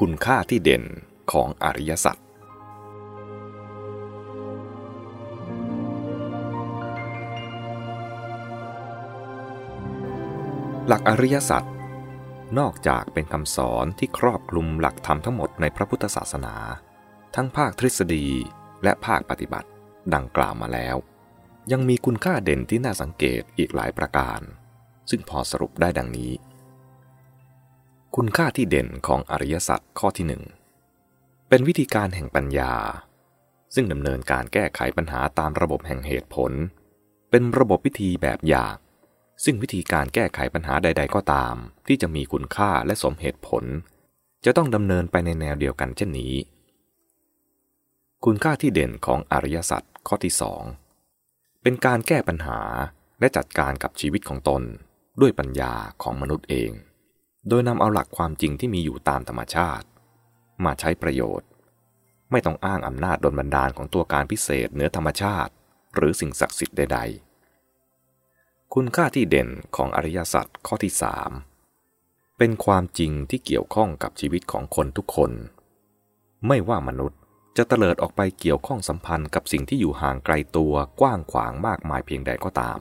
คุณค่าที่เด่นของอริยสัจหลักอริยสัจนอกจากเป็นคำสอนที่ครอบคลุมหลักธรรมทั้งหมดในพระพุทธศาสนา ทั้งภาคทฤษฎีและภาคปฏิบัติดังกล่าวมาแล้ว ยังมีคุณค่าเด่นที่น่าสังเกตอีกหลายประการ ซึ่งพอสรุปได้ดังนี้ คุณค่าที่เด่นของอริยสัจข้อที่หนึ่งเป็นวิธีการแห่งปัญญา ซึ่งดำเนินการแก้ไขปัญหาตามระบบแห่งเหตุผล เป็นระบบวิธีแบบอย่างซึ่งวิธีการแก้ไขปัญหาใด ๆ ก็ตาม ที่จะมีคุณค่าและสมเหตุผล จะต้องดำเนินไปในแนวเดียวกันเช่นนี้ คุณค่าที่เด่นของอริยสัจข้อที่สองเป็นการแก้ปัญหาและจัดการกับชีวิตของตนด้วยปัญญาของมนุษย์เอง โดยนำเอาหลักความจริงที่มีอยู่ตามธรรมชาติ มาใช้ประโยชน์ ไม่ต้องอ้างอำนาจดลบันดาลของตัวการพิเศษเหนือธรรมชาติ หรือสิ่งศักดิ์สิทธิ์ใด ๆ คุณค่าที่เด่นของอริยสัจข้อที่สามเป็นความจริงที่เกี่ยวข้องกับชีวิตของคนทุกคน ไม่ว่ามนุษย์จะเตลิดออกไปเกี่ยวข้องสัมพันธ์กับสิ่งที่อยู่ห่างไกลตัวกว้างขวางมากมายเพียงใดก็ตาม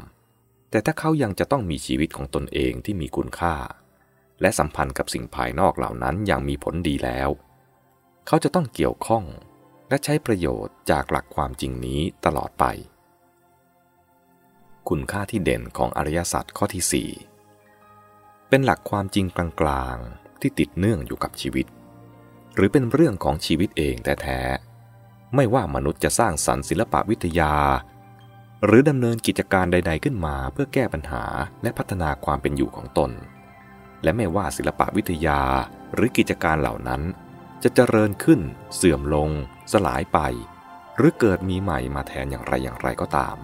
แต่ถ้าเขายังจะต้องมีชีวิตของตนเองที่มีคุณค่า และสัมพันธ์กับสิ่งภายนอกเหล่านั้นอย่างมีผลดีแล้ว เขาจะต้องเกี่ยวข้องและใช้ประโยชน์จากหลักความจริงนี้ตลอดไป คุณค่าที่เด่นของอริยสัจข้อที่ 4 เป็นหลักความจริงกลางๆที่ติดเนื่องอยู่กับชีวิต หรือเป็นเรื่องของชีวิตเองแต่แท้ไม่ว่ามนุษย์จะสร้างสรรค์ศิลปวิทยา หรือดำเนินกิจการใด ๆขึ้นมาเพื่อแก้ปัญหาและพัฒนาความเป็นอยู่ของตน และไม่ว่าศิลปวิทยาหรือกิจการเหล่านั้น จะเจริญขึ้น เสื่อมลง สลายไป หรือเกิดมีใหม่มาแทนอย่างไรอย่างไรก็ตาม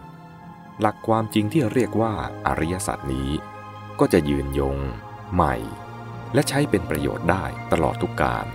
หลักความจริงที่เรียกว่าอริยสัจนี้ ก็จะยืนยง ใหม่ และใช้เป็นประโยชน์ได้ตลอดทุกการ